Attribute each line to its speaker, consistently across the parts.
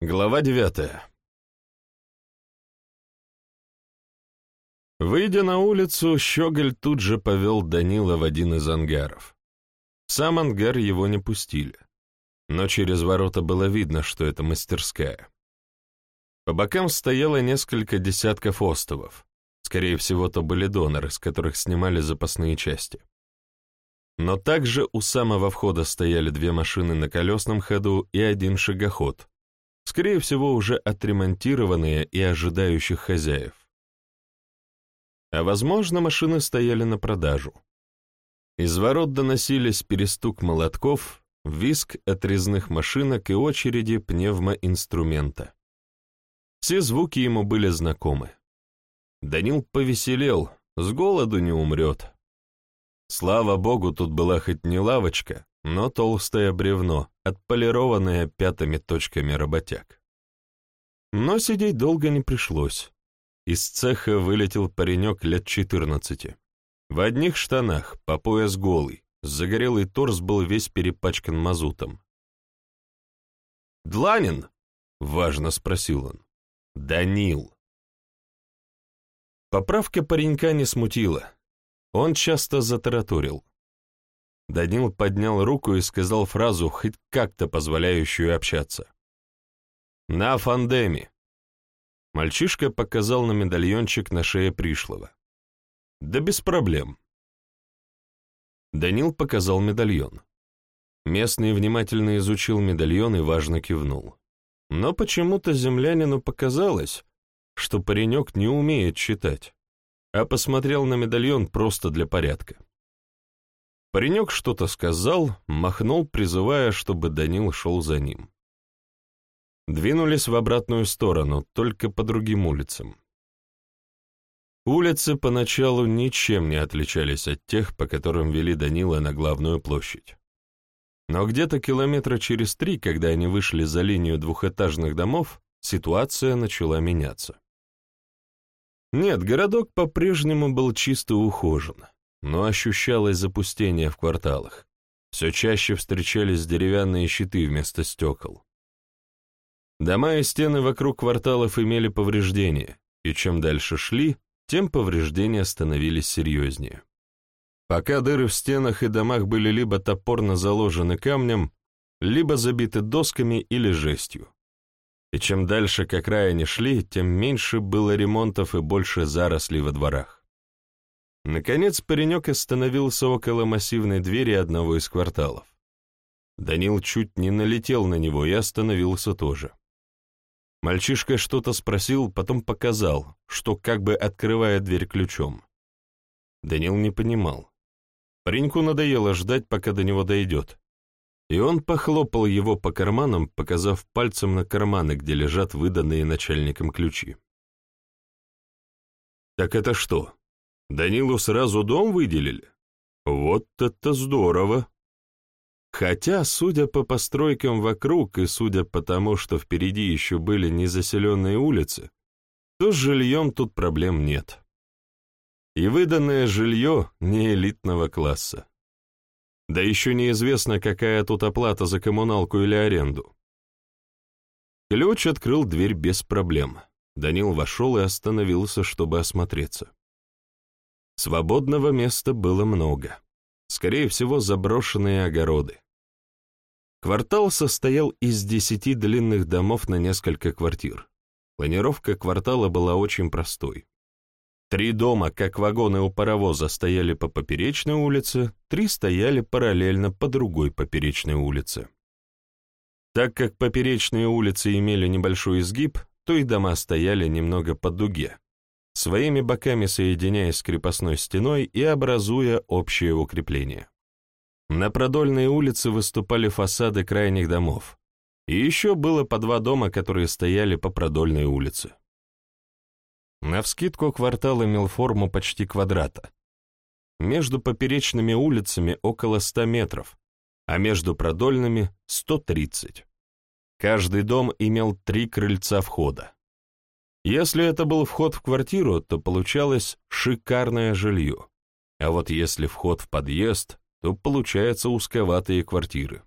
Speaker 1: Глава девятая Выйдя на улицу, Щеголь тут же повел Данила в один из ангаров. Сам ангар его не пустили, но через ворота было видно, что это мастерская. По бокам стояло несколько десятков остовов. Скорее всего, то были доноры, с которых снимали запасные части. Но также у самого входа стояли две машины на колесном ходу и один шагоход, скорее всего, уже отремонтированные и ожидающих хозяев. А возможно, машины стояли на продажу. Из ворот доносились перестук молотков, визг отрезных машинок и очереди пневмоинструмента. Все звуки ему были знакомы. Данил повеселел, с голоду не умрет. Слава богу, тут была хоть не лавочка, но толстое бревно, отполированное пятыми точками работяг. Но сидеть долго не пришлось. Из цеха вылетел паренек лет четырнадцати. В одних штанах, по пояс голый, загорелый торс был весь перепачкан мазутом. «Дланин?» — важно спросил он. «Данил». Поправка паренька не смутила. Он часто затараторил. Данил поднял руку и сказал фразу, хоть как-то позволяющую общаться. «На фандеме». Мальчишка показал на медальончик на шее пришлого. «Да без проблем». Данил показал медальон. Местный внимательно изучил медальон и важно кивнул. Но почему-то землянину показалось, что паренек не умеет читать, а посмотрел на медальон просто для порядка. Паренек что-то сказал, махнул, призывая, чтобы Данил шел за ним. Двинулись в обратную сторону, только по другим улицам. Улицы поначалу ничем не отличались от тех, по которым вели Данила на главную площадь. Но где-то километра через три, когда они вышли за линию двухэтажных домов, ситуация начала меняться. Нет, городок по-прежнему был чисто ухожен но ощущалось запустение в кварталах. Все чаще встречались деревянные щиты вместо стекол. Дома и стены вокруг кварталов имели повреждения, и чем дальше шли, тем повреждения становились серьезнее. Пока дыры в стенах и домах были либо топорно заложены камнем, либо забиты досками или жестью. И чем дальше к окраине шли, тем меньше было ремонтов и больше зарослей во дворах. Наконец паренек остановился около массивной двери одного из кварталов. Данил чуть не налетел на него и остановился тоже. Мальчишка что-то спросил, потом показал, что как бы открывает дверь ключом. Данил не понимал. Пареньку надоело ждать, пока до него дойдет. И он похлопал его по карманам, показав пальцем на карманы, где лежат выданные начальником ключи. «Так это что, Данилу сразу дом выделили? Вот это здорово! Хотя, судя по постройкам вокруг и судя по тому, что впереди еще были незаселенные улицы, то с жильем тут проблем нет. И выданное жилье не элитного класса. Да еще неизвестно, какая тут оплата за коммуналку или аренду. Ключ открыл дверь без проблем. Данил вошел и остановился, чтобы осмотреться. Свободного места было много. Скорее всего, заброшенные огороды. Квартал состоял из десяти длинных домов на несколько квартир. Планировка квартала была очень простой. Три дома, как вагоны у паровоза, стояли по поперечной улице, три стояли параллельно по другой поперечной улице. Так как поперечные улицы имели небольшой изгиб, то и дома стояли немного по дуге, своими боками соединяясь с крепостной стеной и образуя общее укрепление. На продольной улице выступали фасады крайних домов, и еще было по два дома, которые стояли по продольной улице. Навскидку квартал имел форму почти квадрата. Между поперечными улицами около 100 метров, а между продольными — 130. Каждый дом имел три крыльца входа. Если это был вход в квартиру, то получалось шикарное жилье. А вот если вход в подъезд, то получается узковатые квартиры.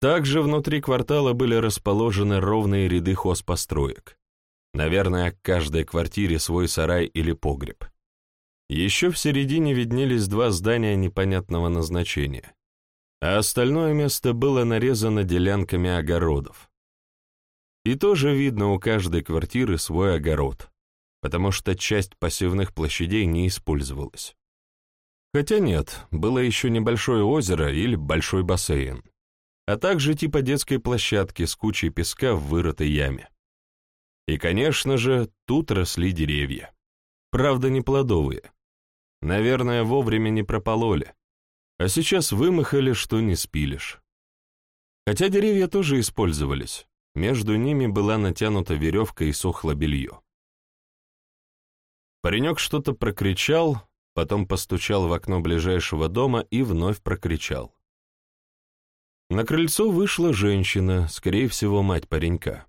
Speaker 1: Также внутри квартала были расположены ровные ряды хозпостроек. Наверное, к каждой квартире свой сарай или погреб. Еще в середине виднелись два здания непонятного назначения, а остальное место было нарезано делянками огородов. И тоже видно у каждой квартиры свой огород, потому что часть посевных площадей не использовалась. Хотя нет, было еще небольшое озеро или большой бассейн, а также типа детской площадки с кучей песка в вырытой яме. И, конечно же, тут росли деревья. Правда, не плодовые. Наверное, вовремя не пропололи. А сейчас вымахали, что не спилишь. Хотя деревья тоже использовались. Между ними была натянута веревка и сохло белье. Паренек что-то прокричал, потом постучал в окно ближайшего дома и вновь прокричал. На крыльцо вышла женщина, скорее всего, мать паренька.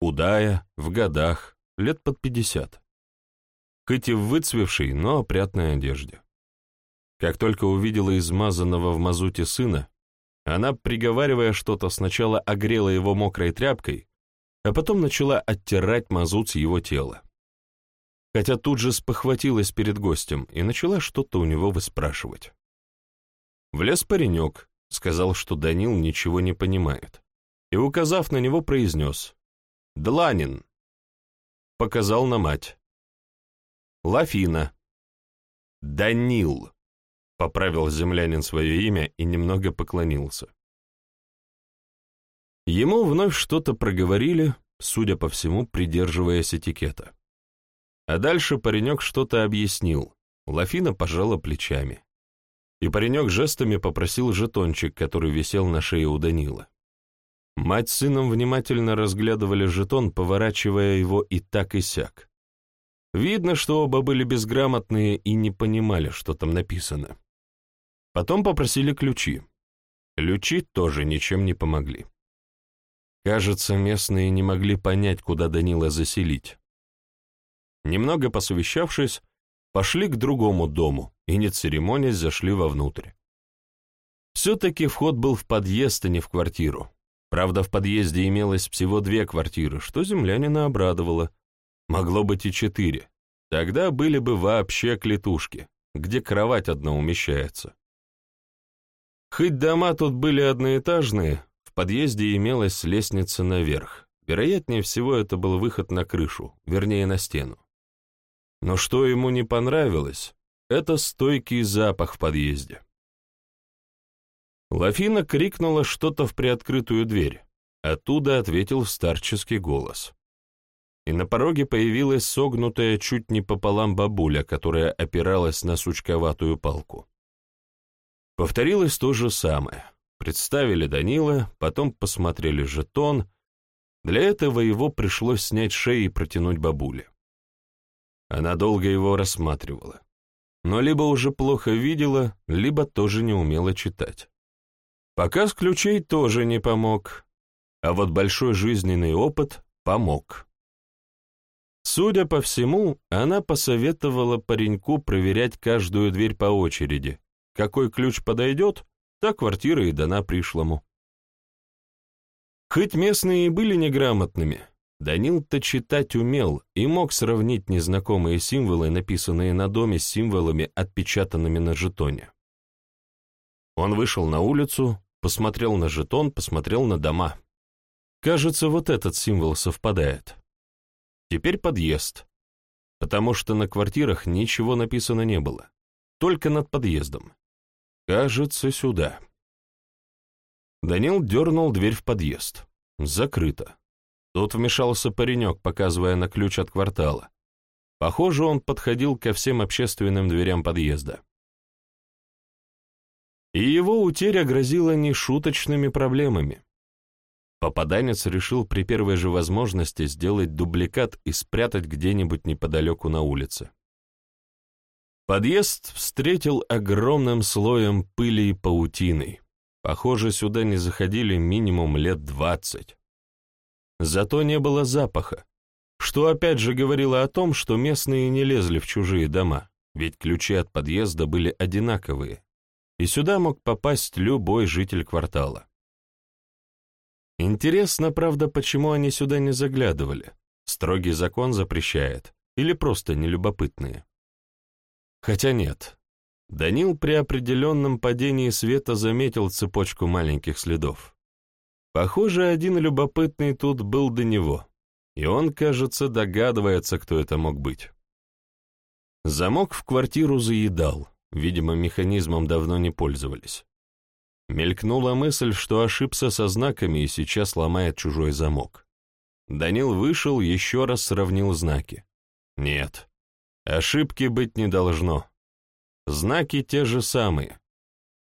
Speaker 1: Худая, в годах, лет под пятьдесят. Хоть и в выцвевшей, но опрятной одежде. Как только увидела измазанного в мазуте сына, она, приговаривая что-то, сначала огрела его мокрой тряпкой, а потом начала оттирать мазут с его тела хотя тут же спохватилась перед гостем и начала что-то у него выспрашивать. Влез паренек, сказал, что Данил ничего не понимает, и, указав на него, произнес «Дланин», показал на мать. «Лафина». «Данил», — поправил землянин свое имя и немного поклонился. Ему вновь что-то проговорили, судя по всему, придерживаясь этикета. А дальше паренек что-то объяснил. Лафина пожала плечами. И паренек жестами попросил жетончик, который висел на шее у Данила. Мать с сыном внимательно разглядывали жетон, поворачивая его и так и сяк. Видно, что оба были безграмотные и не понимали, что там написано. Потом попросили ключи. Ключи тоже ничем не помогли. Кажется, местные не могли понять, куда Данила заселить. Немного посовещавшись, пошли к другому дому и, не церемонясь, зашли вовнутрь. Все-таки вход был в подъезд, а не в квартиру. Правда, в подъезде имелось всего две квартиры, что землянина обрадовало. Могло быть и четыре. Тогда были бы вообще клетушки, где кровать одна умещается. Хоть дома тут были одноэтажные, в подъезде имелась лестница наверх. Вероятнее всего, это был выход на крышу, вернее, на стену. Но что ему не понравилось, это стойкий запах в подъезде. Лафина крикнула что-то в приоткрытую дверь. Оттуда ответил старческий голос. И на пороге появилась согнутая чуть не пополам бабуля, которая опиралась на сучковатую палку. Повторилось то же самое. Представили Данила, потом посмотрели жетон. Для этого его пришлось снять шеи и протянуть бабуле. Она долго его рассматривала, но либо уже плохо видела, либо тоже не умела читать. Показ ключей тоже не помог, а вот большой жизненный опыт помог. Судя по всему, она посоветовала пареньку проверять каждую дверь по очереди. Какой ключ подойдет, та квартира и дана пришлому. Хоть местные и были неграмотными, Данил-то читать умел и мог сравнить незнакомые символы, написанные на доме, с символами, отпечатанными на жетоне. Он вышел на улицу, посмотрел на жетон, посмотрел на дома. Кажется, вот этот символ совпадает. Теперь подъезд, потому что на квартирах ничего написано не было, только над подъездом. Кажется, сюда. Данил дернул дверь в подъезд. Закрыто. Тут вмешался паренек, показывая на ключ от квартала. Похоже, он подходил ко всем общественным дверям подъезда. И его утеря грозила нешуточными проблемами. Попаданец решил при первой же возможности сделать дубликат и спрятать где-нибудь неподалеку на улице. Подъезд встретил огромным слоем пыли и паутины. Похоже, сюда не заходили минимум лет двадцать. Зато не было запаха, что опять же говорило о том, что местные не лезли в чужие дома, ведь ключи от подъезда были одинаковые, и сюда мог попасть любой житель квартала. Интересно, правда, почему они сюда не заглядывали? Строгий закон запрещает. Или просто нелюбопытные? Хотя нет. Данил при определенном падении света заметил цепочку маленьких следов. Похоже, один любопытный тут был до него, и он, кажется, догадывается, кто это мог быть. Замок в квартиру заедал, видимо, механизмом давно не пользовались. Мелькнула мысль, что ошибся со знаками и сейчас ломает чужой замок. Данил вышел, еще раз сравнил знаки. Нет, ошибки быть не должно. Знаки те же самые.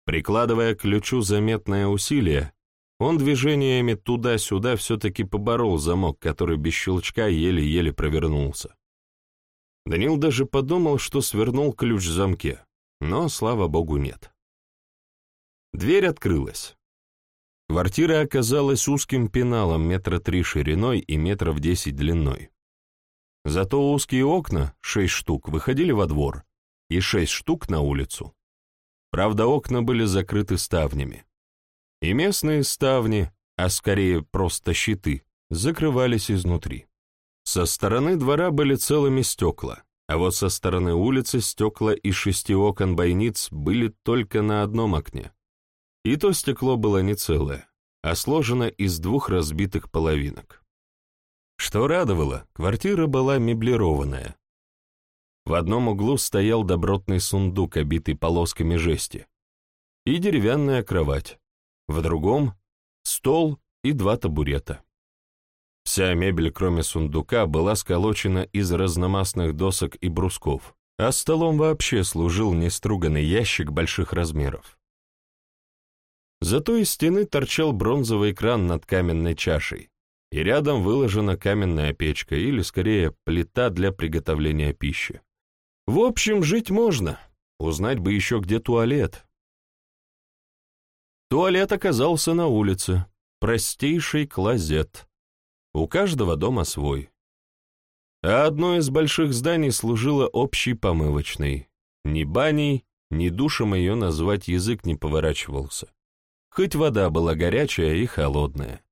Speaker 1: Прикладывая к ключу заметное усилие, он движениями туда-сюда все-таки поборол замок, который без щелчка еле-еле провернулся. Данил даже подумал, что свернул ключ в замке, но, слава богу, нет. Дверь открылась. Квартира оказалась узким пеналом метра три шириной и метров десять длиной. Зато узкие окна, шесть штук, выходили во двор, и шесть штук на улицу. Правда, окна были закрыты ставнями. И местные ставни, а скорее просто щиты, закрывались изнутри. Со стороны двора были целыми стекла, а вот со стороны улицы стекла из шести окон бойниц были только на одном окне. И то стекло было не целое, а сложено из двух разбитых половинок. Что радовало, квартира была меблированная. В одном углу стоял добротный сундук, обитый полосками жести, и деревянная кровать, в другом — стол и два табурета. Вся мебель, кроме сундука, была сколочена из разномастных досок и брусков, а столом вообще служил неструганный ящик больших размеров. Зато из стены торчал бронзовый кран над каменной чашей, и рядом выложена каменная печка, или, скорее, плита для приготовления пищи. В общем, жить можно. Узнать бы еще, где туалет. Туалет оказался на улице. Простейший клозет. У каждого дома свой. А одно из больших зданий служило общей помывочной. Ни баней, ни душем ее назвать язык не поворачивался. Хоть вода была горячая и холодная.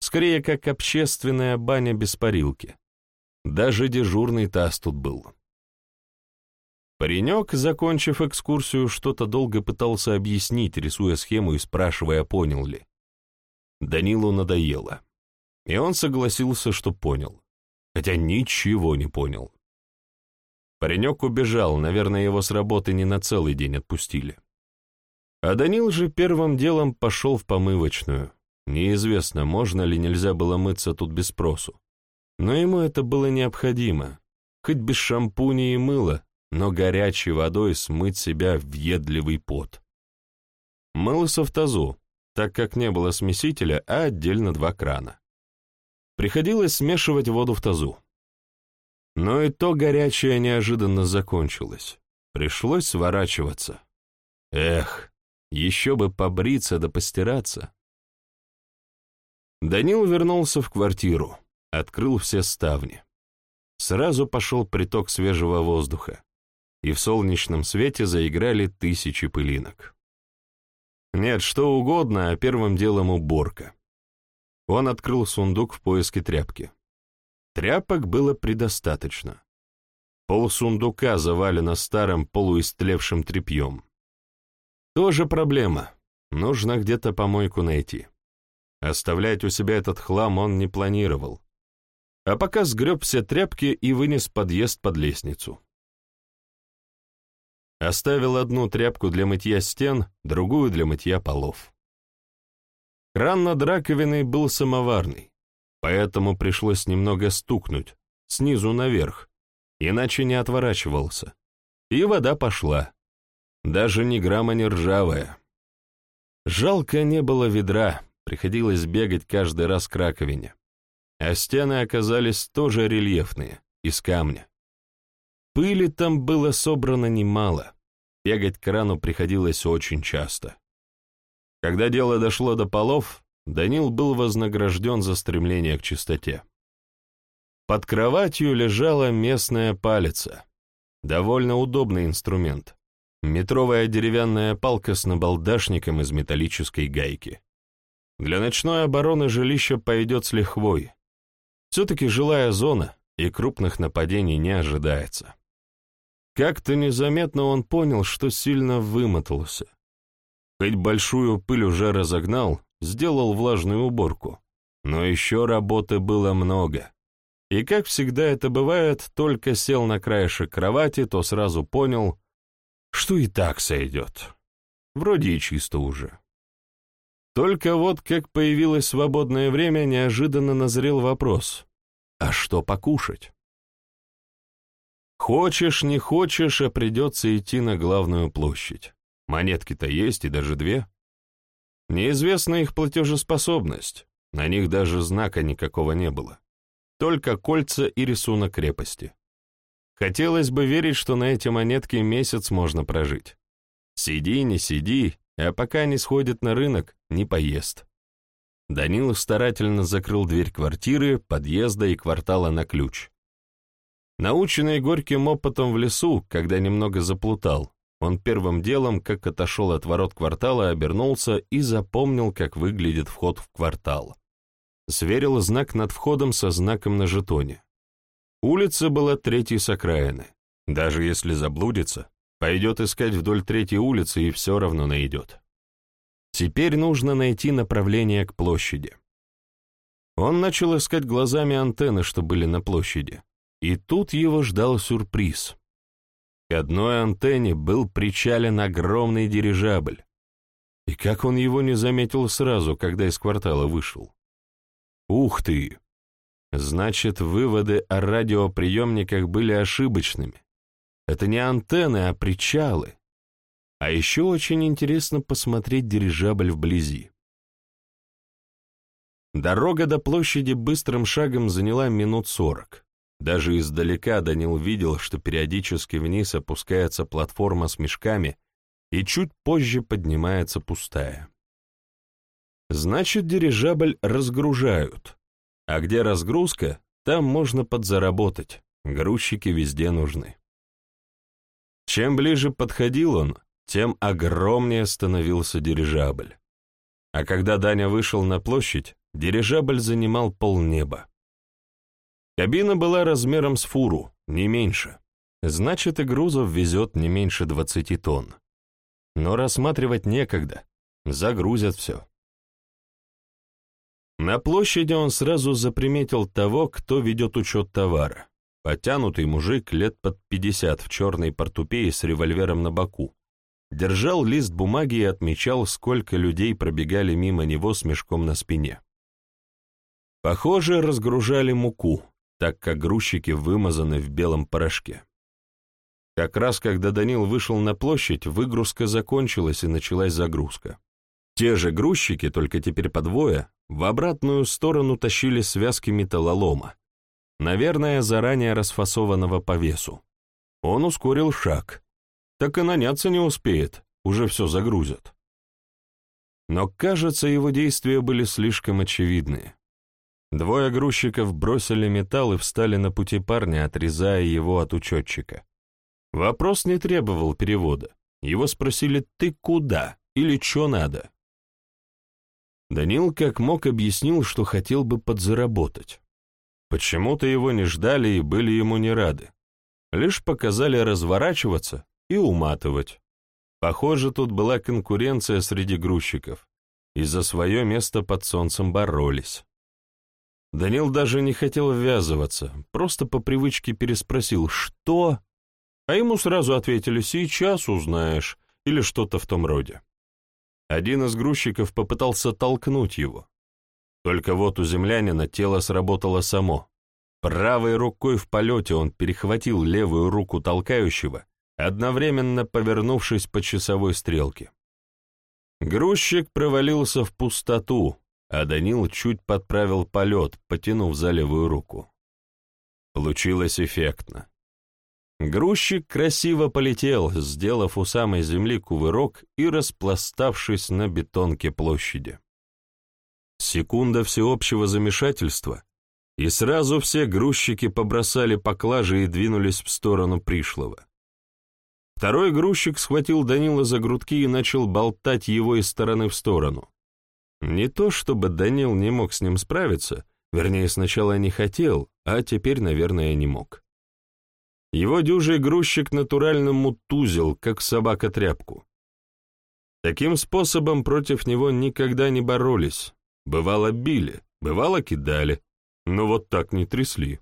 Speaker 1: Скорее, как общественная баня без парилки. Даже дежурный таз тут был. Паренек, закончив экскурсию, что-то долго пытался объяснить, рисуя схему и спрашивая, понял ли. Данилу надоело. И он согласился, что понял. Хотя ничего не понял. Паренек убежал, наверное, его с работы не на целый день отпустили. А Данил же первым делом пошел в помывочную. Неизвестно, можно ли нельзя было мыться тут без спросу. Но ему это было необходимо. Хоть без шампуня и мыла, но горячей водой смыть себя въедливый пот. Мылся в тазу, так как не было смесителя, а отдельно два крана. Приходилось смешивать воду в тазу. Но и то горячее неожиданно закончилось. Пришлось сворачиваться. Эх, еще бы побриться да постираться. Данил вернулся в квартиру, открыл все ставни. Сразу пошел приток свежего воздуха, и в солнечном свете заиграли тысячи пылинок. Нет, что угодно, а первым делом уборка. Он открыл сундук в поиске тряпки. Тряпок было предостаточно. Пол сундука завалено старым полуистлевшим тряпьем. Тоже проблема. Нужно где-то помойку найти. Оставлять у себя этот хлам он не планировал. А пока сгреб все тряпки и вынес подъезд под лестницу. Оставил одну тряпку для мытья стен, другую для мытья полов. Кран над раковиной был самоварный, поэтому пришлось немного стукнуть, снизу наверх, иначе не отворачивался. И вода пошла. Даже ни грамма не ржавая. Жалко не было ведра, приходилось бегать каждый раз к раковине. А стены оказались тоже рельефные, из камня. Пыли там было собрано немало. Бегать к крану приходилось очень часто. Когда дело дошло до полов, Данил был вознагражден за стремление к чистоте. Под кроватью лежала местная палица. Довольно удобный инструмент. Метровая деревянная палка с набалдашником из металлической гайки. Для ночной обороны жилище пойдет с лихвой. Все-таки жилая зона, и крупных нападений не ожидается. Как-то незаметно он понял, что сильно вымотался. Хоть большую пыль уже разогнал, сделал влажную уборку, но еще работы было много. И, как всегда это бывает, только сел на краешек кровати, то сразу понял, что и так сойдет. Вроде и чисто уже. Только вот как появилось свободное время, неожиданно назрел вопрос. А что покушать? Хочешь, не хочешь, а придется идти на главную площадь. Монетки-то есть, и даже две. Неизвестна их платежеспособность, на них даже знака никакого не было. Только кольца и рисунок крепости. Хотелось бы верить, что на эти монетки месяц можно прожить. Сиди, не сиди, а пока не сходит на рынок, не поест. Данил старательно закрыл дверь квартиры, подъезда и квартала на ключ. Наученный горьким опытом в лесу, когда немного заплутал, он первым делом, как отошел от ворот квартала, обернулся и запомнил, как выглядит вход в квартал. Сверил знак над входом со знаком на жетоне. Улица была третьей с окраины. Даже если заблудится, пойдет искать вдоль третьей улицы и все равно найдет. Теперь нужно найти направление к площади. Он начал искать глазами антенны, что были на площади. И тут его ждал сюрприз. К одной антенне был причален огромный дирижабль. И как он его не заметил сразу, когда из квартала вышел? Ух ты! Значит, выводы о радиоприемниках были ошибочными. Это не антенны, а причалы. А еще очень интересно посмотреть дирижабль вблизи. Дорога до площади быстрым шагом заняла минут сорок. Даже издалека Данил видел, что периодически вниз опускается платформа с мешками, и чуть позже поднимается пустая. Значит, дирижабль разгружают. А где разгрузка, там можно подзаработать. Грузчики везде нужны. Чем ближе подходил он, тем огромнее становился дирижабль. А когда Даня вышел на площадь, дирижабль занимал полнеба. Кабина была размером с фуру, не меньше. Значит, и грузов везет не меньше 20 тонн. Но рассматривать некогда, загрузят все. На площади он сразу заприметил того, кто ведет учет товара. Потянутый мужик лет под 50 в черной портупее с револьвером на боку. Держал лист бумаги и отмечал, сколько людей пробегали мимо него с мешком на спине. Похоже, разгружали муку, так как грузчики вымазаны в белом порошке. Как раз когда Данил вышел на площадь, выгрузка закончилась и началась загрузка. Те же грузчики, только теперь по двое, в обратную сторону тащили связки металлолома, наверное, заранее расфасованного по весу. Он ускорил шаг. Так и наняться не успеет, уже все загрузят. Но, кажется, его действия были слишком очевидные. Двое грузчиков бросили металл и встали на пути парня, отрезая его от учетчика. Вопрос не требовал перевода. Его спросили «ты куда?» или «чё надо?». Данил как мог объяснил, что хотел бы подзаработать. Почему-то его не ждали и были ему не рады. Лишь показали разворачиваться и уматывать. Похоже, тут была конкуренция среди грузчиков, и за свое место под солнцем боролись. Данил даже не хотел ввязываться, просто по привычке переспросил «Что?», а ему сразу ответили «Сейчас узнаешь» или что-то в том роде. Один из грузчиков попытался толкнуть его. Только вот у землянина тело сработало само. Правой рукой в полете он перехватил левую руку толкающего, одновременно повернувшись по часовой стрелке. Грузчик провалился в пустоту, а Данил чуть подправил полет, потянув за левую руку. Получилось эффектно. Грузчик красиво полетел, сделав у самой земли кувырок и распластавшись на бетонке площади. Секунда всеобщего замешательства, и сразу все грузчики побросали поклажи и двинулись в сторону пришлого. Второй грузчик схватил Данила за грудки и начал болтать его из стороны в сторону. Не то чтобы Данил не мог с ним справиться, вернее, сначала не хотел, а теперь, наверное, не мог. Его дюжий грузчик натурально мутузил, как собака тряпку. Таким способом против него никогда не боролись. Бывало били, бывало кидали, но вот так не трясли.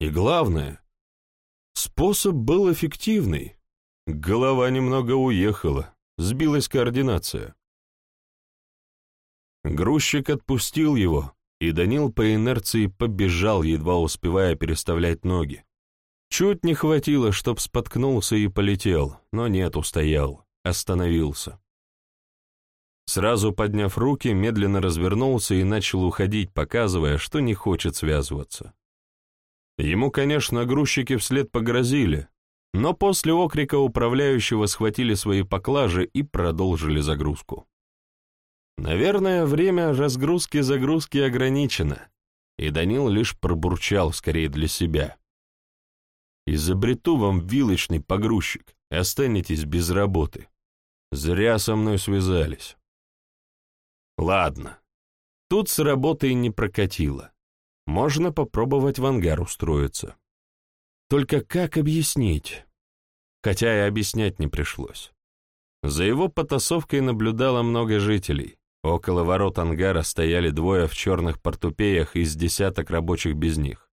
Speaker 1: И главное, способ был эффективный. Голова немного уехала, сбилась координация. Грузчик отпустил его, и Данил по инерции побежал, едва успевая переставлять ноги. Чуть не хватило, чтоб споткнулся и полетел, но нет, устоял, остановился. Сразу подняв руки, медленно развернулся и начал уходить, показывая, что не хочет связываться. Ему, конечно, грузчики вслед погрозили, но после окрика управляющего схватили свои поклажи и продолжили загрузку. Наверное, время разгрузки-загрузки ограничено, и Данил лишь пробурчал скорее для себя. «Изобрету вам вилочный погрузчик, останетесь без работы. Зря со мной связались». Ладно, тут с работой не прокатило. Можно попробовать в ангар устроиться. Только как объяснить? Хотя и объяснять не пришлось. За его потасовкой наблюдало много жителей. Около ворот ангара стояли двое в черных портупеях из десяток рабочих без них.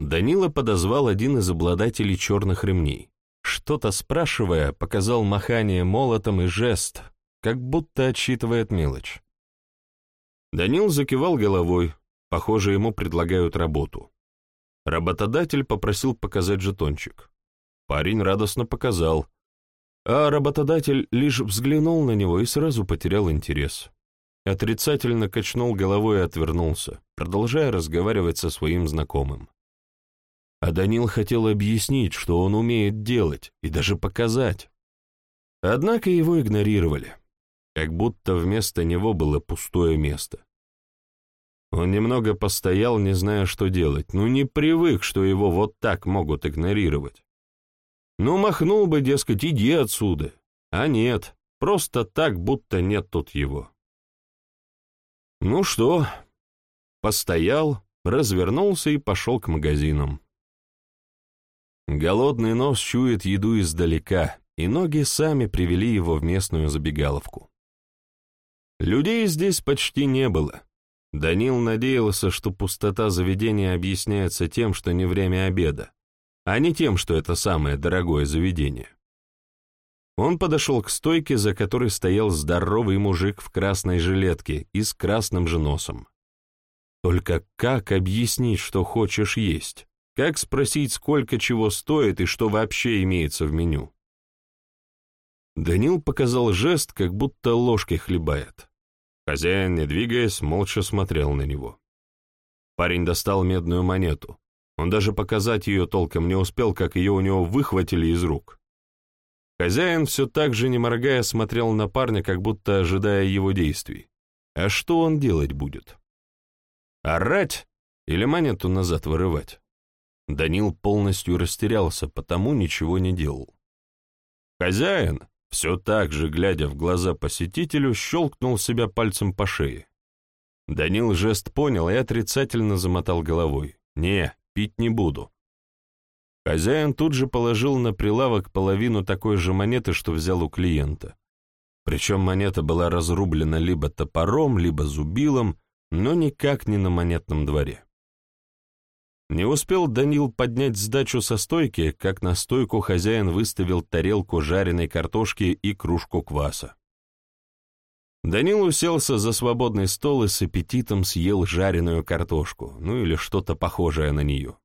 Speaker 1: Данила подозвал один из обладателей черных ремней. Что-то спрашивая, показал махание молотом и жест, как будто отсчитывает мелочь. Данил закивал головой, похоже, ему предлагают работу. Работодатель попросил показать жетончик. Парень радостно показал, а работодатель лишь взглянул на него и сразу потерял интерес. Отрицательно качнул головой и отвернулся, продолжая разговаривать со своим знакомым. А Данил хотел объяснить, что он умеет делать, и даже показать. Однако его игнорировали, как будто вместо него было пустое место. Он немного постоял, не зная, что делать, ну не привык, что его вот так могут игнорировать. Ну, махнул бы, дескать, иди отсюда. А нет, просто так, будто нет тут его. Ну что, постоял, развернулся и пошел к магазинам. Голодный нос чует еду издалека, и ноги сами привели его в местную забегаловку. Людей здесь почти не было. Данил надеялся, что пустота заведения объясняется тем, что не время обеда, а не тем, что это самое дорогое заведение. Он подошел к стойке, за которой стоял здоровый мужик в красной жилетке и с красным же носом. Только как объяснить, что хочешь есть? Как спросить, сколько чего стоит и что вообще имеется в меню? Данил показал жест, как будто ложкой хлебает. Хозяин, не двигаясь, молча смотрел на него. Парень достал медную монету. Он даже показать ее толком не успел, как ее у него выхватили из рук. Хозяин все так же, не моргая, смотрел на парня, как будто ожидая его действий. А что он делать будет? Орать или монету назад вырывать? Данил полностью растерялся, потому ничего не делал. Хозяин, все так же, глядя в глаза посетителю, щелкнул себя пальцем по шее. Данил жест понял и отрицательно замотал головой. «Не, пить не буду». Хозяин тут же положил на прилавок половину такой же монеты, что взял у клиента. Причем монета была разрублена либо топором, либо зубилом, но никак не на монетном дворе. Не успел Данил поднять сдачу со стойки, как на стойку хозяин выставил тарелку жареной картошки и кружку кваса. Данил уселся за свободный стол и с аппетитом съел жареную картошку, ну или что-то похожее на нее.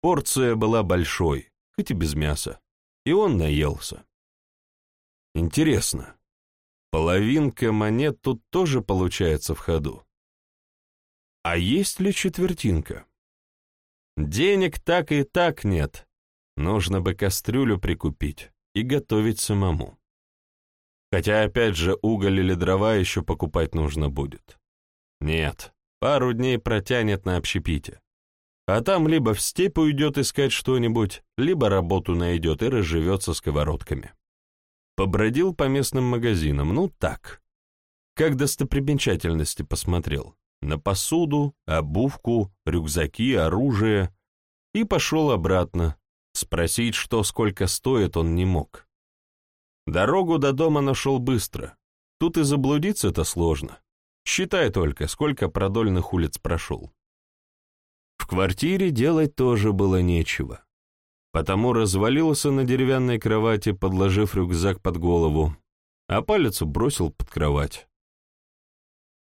Speaker 1: Порция была большой, хоть и без мяса, и он наелся. Интересно, половинка монет тут тоже получается в ходу? А есть ли четвертинка? Денег так и так нет. Нужно бы кастрюлю прикупить и готовить самому. Хотя, опять же, уголь или дрова еще покупать нужно будет. Нет, пару дней протянет на общепите. А там либо в степь уйдет искать что-нибудь, либо работу найдет и разживется сковородками. Побродил по местным магазинам, ну так. как достопримечательности посмотрел. На посуду, обувку, рюкзаки, оружие. И пошел обратно. Спросить, что сколько стоит, он не мог. Дорогу до дома нашел быстро. Тут и заблудиться-то сложно. Считай только, сколько продольных улиц прошел. В квартире делать тоже было нечего. Потому развалился на деревянной кровати, подложив рюкзак под голову, а палец бросил под кровать.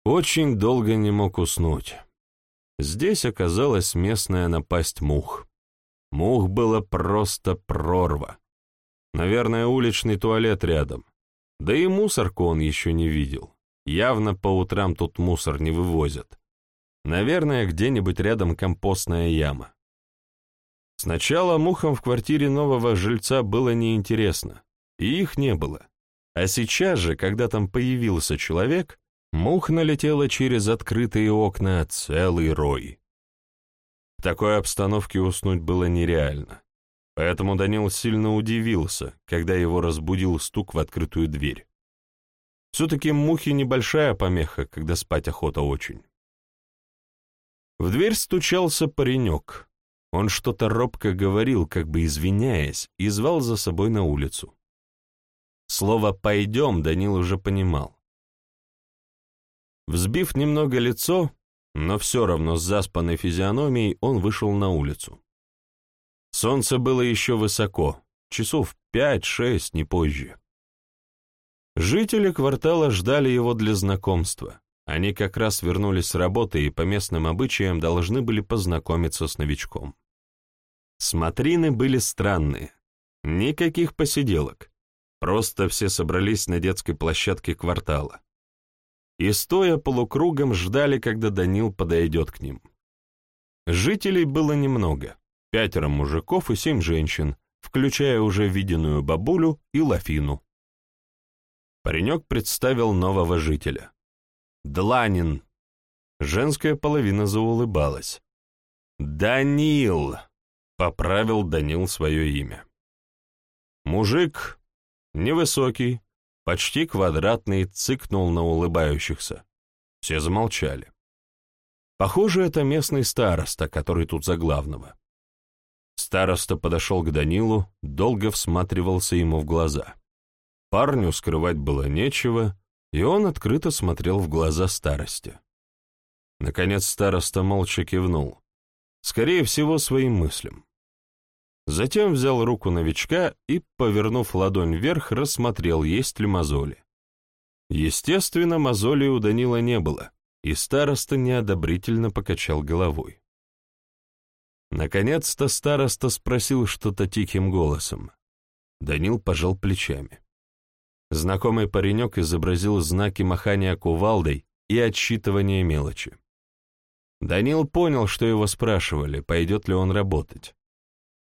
Speaker 1: Очень долго не мог уснуть. Здесь оказалась местная напасть мух. Мух было просто прорва. Наверное, уличный туалет рядом. Да и мусорку он еще не видел. Явно по утрам тут мусор не вывозят. Наверное, где-нибудь рядом компостная яма. Сначала мухам в квартире нового жильца было неинтересно, и их не было. А сейчас же, когда там появился человек, мух налетела через открытые окна целый рой. В такой обстановке уснуть было нереально. Поэтому Данил сильно удивился, когда его разбудил стук в открытую дверь. Все-таки мухи небольшая помеха, когда спать охота очень. В дверь стучался паренек. Он что-то робко говорил, как бы извиняясь, и звал за собой на улицу. Слово «пойдем» Данил уже понимал. Взбив немного лицо, но все равно с заспанной физиономией, он вышел на улицу. Солнце было еще высоко, часов пять-шесть, не позже. Жители квартала ждали его для знакомства. Они как раз вернулись с работы и по местным обычаям должны были познакомиться с новичком. Смотрины были странные. Никаких посиделок. Просто все собрались на детской площадке квартала. И стоя полукругом ждали, когда Данил подойдет к ним. Жителей было немного пятеро мужиков и семь женщин, включая уже виденную бабулю и Лафину. Паренек представил нового жителя. Дланин. Женская половина заулыбалась. «Данил!» — поправил Данил свое имя. Мужик, невысокий, почти квадратный, цыкнул на улыбающихся. Все замолчали. Похоже, это местный староста, который тут за главного. Староста подошел к Данилу, долго всматривался ему в глаза. Парню скрывать было нечего, и он открыто смотрел в глаза старости. Наконец староста молча кивнул, скорее всего, своим мыслям. Затем взял руку новичка и, повернув ладонь вверх, рассмотрел, есть ли мозоли. Естественно, мозолей у Данила не было, и староста неодобрительно покачал головой. Наконец-то староста спросил что-то тихим голосом. Данил пожал плечами. Знакомый паренек изобразил знаки махания кувалдой и отсчитывания мелочи. Данил понял, что его спрашивали, пойдет ли он работать.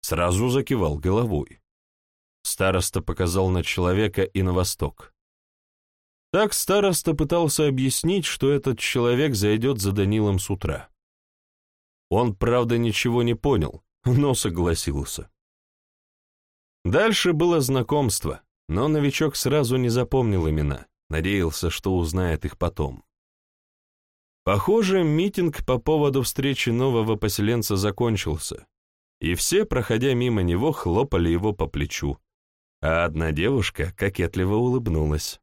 Speaker 1: Сразу закивал головой. Староста показал на человека и на восток. Так староста пытался объяснить, что этот человек зайдет за Данилом с утра. Он, правда, ничего не понял, но согласился. Дальше было знакомство, но новичок сразу не запомнил имена, надеялся, что узнает их потом. Похоже, митинг по поводу встречи нового поселенца закончился, и все, проходя мимо него, хлопали его по плечу, а одна девушка кокетливо улыбнулась.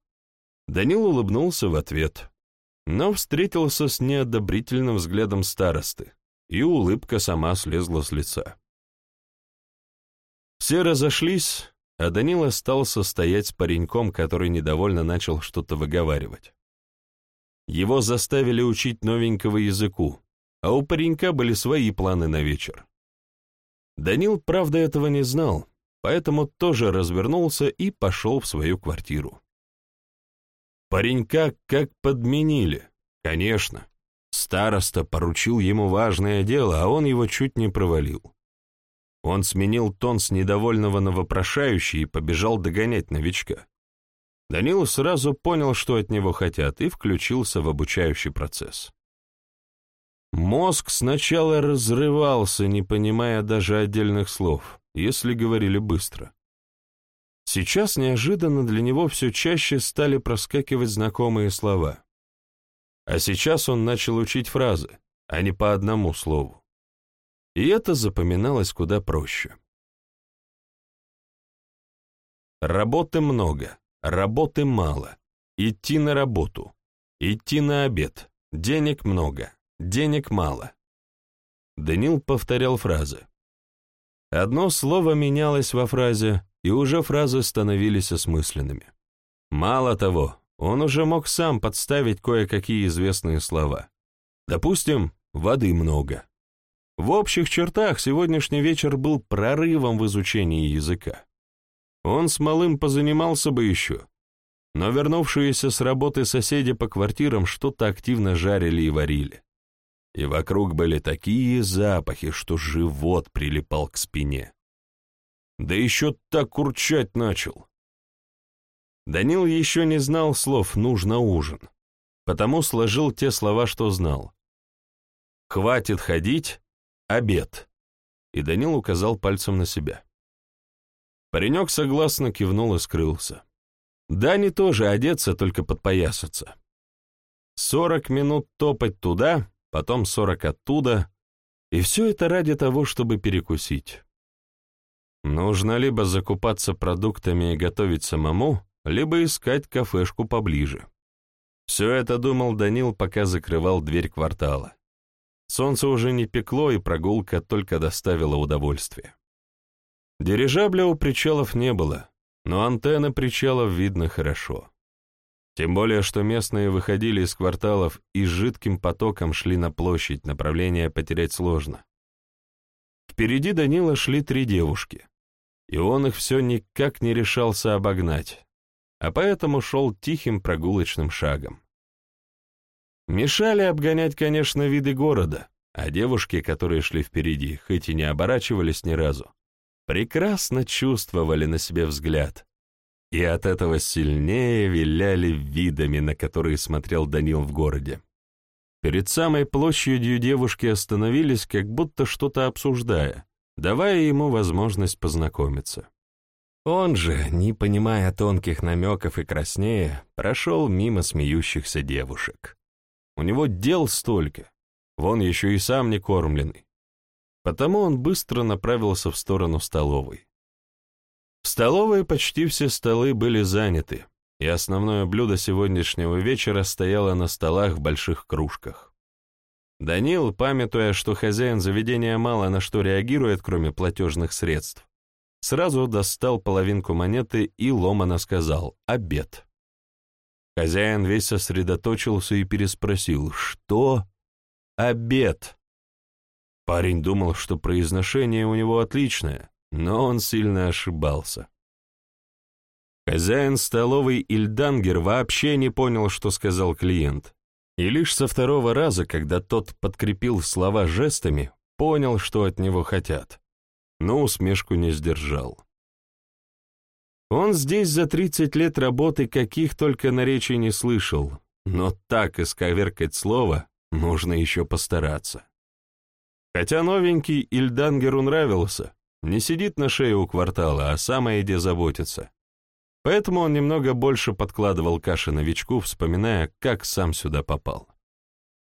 Speaker 1: Данил улыбнулся в ответ, но встретился с неодобрительным взглядом старосты, и улыбка сама слезла с лица. Все разошлись, а Данил остался стоять с пареньком, который недовольно начал что-то выговаривать. Его заставили учить новенького языку, а у паренька были свои планы на вечер. Данил, правда, этого не знал, поэтому тоже развернулся и пошел в свою квартиру. Паренька как подменили, конечно. Староста поручил ему важное дело, а он его чуть не провалил. Он сменил тон с недовольного на вопрошающий и побежал догонять новичка. Данил сразу понял, что от него хотят, и включился в обучающий процесс. Мозг сначала разрывался, не понимая даже отдельных слов, если говорили быстро. Сейчас неожиданно для него все чаще стали проскакивать знакомые слова. А сейчас он начал учить фразы, а не по одному слову. И это запоминалось куда проще. Работы много, работы мало. Идти на работу, идти на обед, денег много, денег мало. Данил повторял фразы. Одно слово менялось во фразе, и уже фразы становились осмысленными. Мало того, он уже мог сам подставить кое-какие известные слова. Допустим, воды много. В общих чертах сегодняшний вечер был прорывом в изучении языка. Он с малым позанимался бы еще, но вернувшиеся с работы соседи по квартирам что-то активно жарили и варили. И вокруг были такие запахи, что живот прилипал к спине. Да еще так урчать начал. Данил еще не знал слов «нужно ужин», потому сложил те слова, что знал. «Хватит ходить, обед», и Данил указал пальцем на себя. Паренек согласно кивнул и скрылся. Дани тоже одеться, только подпоясаться. Сорок минут топать туда, потом сорок оттуда, и все это ради того, чтобы перекусить. Нужно либо закупаться продуктами и готовить самому, либо искать кафешку поближе. Все это думал Данил, пока закрывал дверь квартала. Солнце уже не пекло, и прогулка только доставила удовольствие. Дирижабля у причалов не было, но антенны причалов видно хорошо. Тем более, что местные выходили из кварталов и жидким потоком шли на площадь, направление потерять сложно. Впереди Данила шли три девушки, и он их все никак не решался обогнать, а поэтому шел тихим прогулочным шагом. Мешали обгонять, конечно, виды города, а девушки, которые шли впереди, хоть и не оборачивались ни разу, прекрасно чувствовали на себе взгляд, и от этого сильнее виляли видами, на которые смотрел Данил в городе. Перед самой площадью девушки остановились, как будто что-то обсуждая, давая ему возможность познакомиться. Он же, не понимая тонких намеков и краснея, прошел мимо смеющихся девушек. У него дел столько, вон еще и сам не кормленный. Потому он быстро направился в сторону столовой. В столовой почти все столы были заняты, и основное блюдо сегодняшнего вечера стояло на столах в больших кружках. Данил, памятуя, что хозяин заведения мало на что реагирует, кроме платежных средств, сразу достал половинку монеты и ломано сказал «Обед». Хозяин весь сосредоточился и переспросил «Что?» «Обед». Парень думал, что произношение у него отличное, но он сильно ошибался. Хозяин столовой Ильдангер вообще не понял, что сказал клиент, и лишь со второго раза, когда тот подкрепил слова жестами, понял, что от него хотят но усмешку не сдержал. Он здесь за 30 лет работы каких только наречий не слышал, но так исковеркать слово нужно еще постараться. Хотя новенький Ильдангеру нравился, не сидит на шее у квартала, а сам о еде заботится. Поэтому он немного больше подкладывал каши новичку, вспоминая, как сам сюда попал.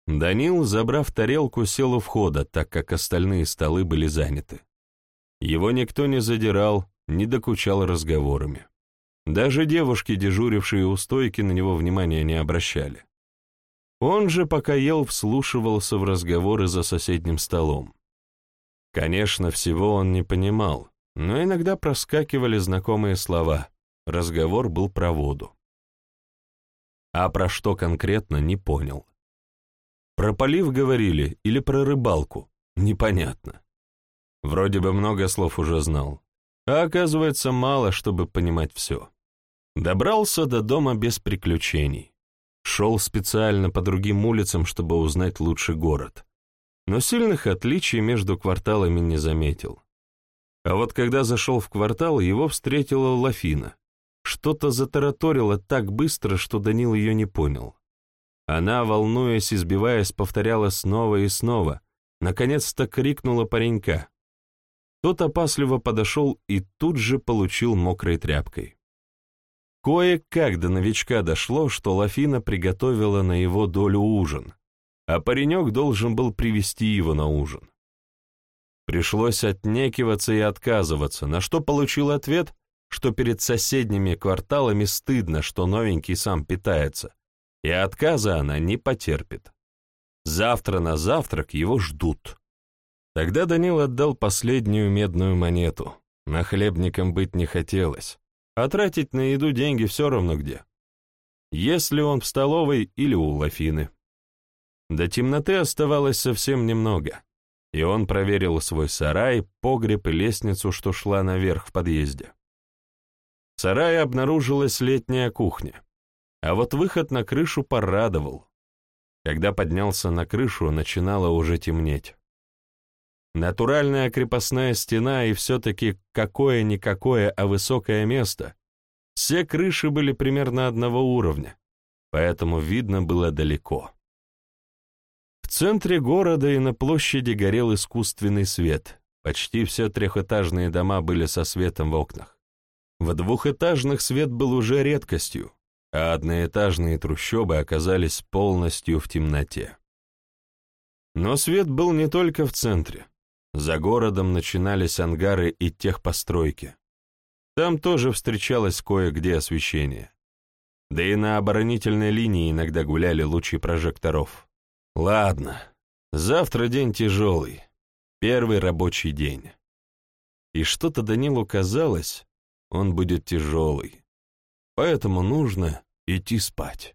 Speaker 1: Данил, забрав тарелку, сел у входа, так как остальные столы были заняты. Его никто не задирал, не докучал разговорами. Даже девушки, дежурившие у стойки, на него внимания не обращали. Он же, пока ел, вслушивался в разговоры за соседним столом. Конечно, всего он не понимал, но иногда проскакивали знакомые слова. Разговор был про воду. А про что конкретно, не понял. Про полив говорили или про рыбалку, непонятно. Вроде бы много слов уже знал, а оказывается мало, чтобы понимать все. Добрался до дома без приключений. Шел специально по другим улицам, чтобы узнать лучше город. Но сильных отличий между кварталами не заметил. А вот когда зашел в квартал, его встретила Лафина. Что-то затараторило так быстро, что Данил ее не понял. Она, волнуясь и сбиваясь, повторяла снова и снова, наконец-то крикнула паренька. Тот опасливо подошел и тут же получил мокрой тряпкой. Кое-как до новичка дошло, что Лафина приготовила на его долю ужин, а паренек должен был привести его на ужин. Пришлось отнекиваться и отказываться, на что получил ответ, что перед соседними кварталами стыдно, что новенький сам питается, и отказа она не потерпит. Завтра на завтрак его ждут. Тогда Данил отдал последнюю медную монету. На хлебником быть не хотелось а тратить на еду деньги все равно где. Если он в столовой или у Лафины. До темноты оставалось совсем немного, и он проверил свой сарай, погреб и лестницу, что шла наверх в подъезде. В сарае обнаружилась летняя кухня, а вот выход на крышу порадовал. Когда поднялся на крышу, начинало уже темнеть. Натуральная крепостная стена и все-таки какое-никакое, а высокое место. Все крыши были примерно одного уровня, поэтому видно было далеко. В центре города и на площади горел искусственный свет. Почти все трехэтажные дома были со светом в окнах. В двухэтажных свет был уже редкостью, а одноэтажные трущобы оказались полностью в темноте. Но свет был не только в центре. За городом начинались ангары и техпостройки. Там тоже встречалось кое-где освещение. Да и на оборонительной линии иногда гуляли лучи прожекторов. Ладно, завтра день тяжелый, первый рабочий день. И что-то Данилу казалось, он будет тяжелый. Поэтому нужно идти спать.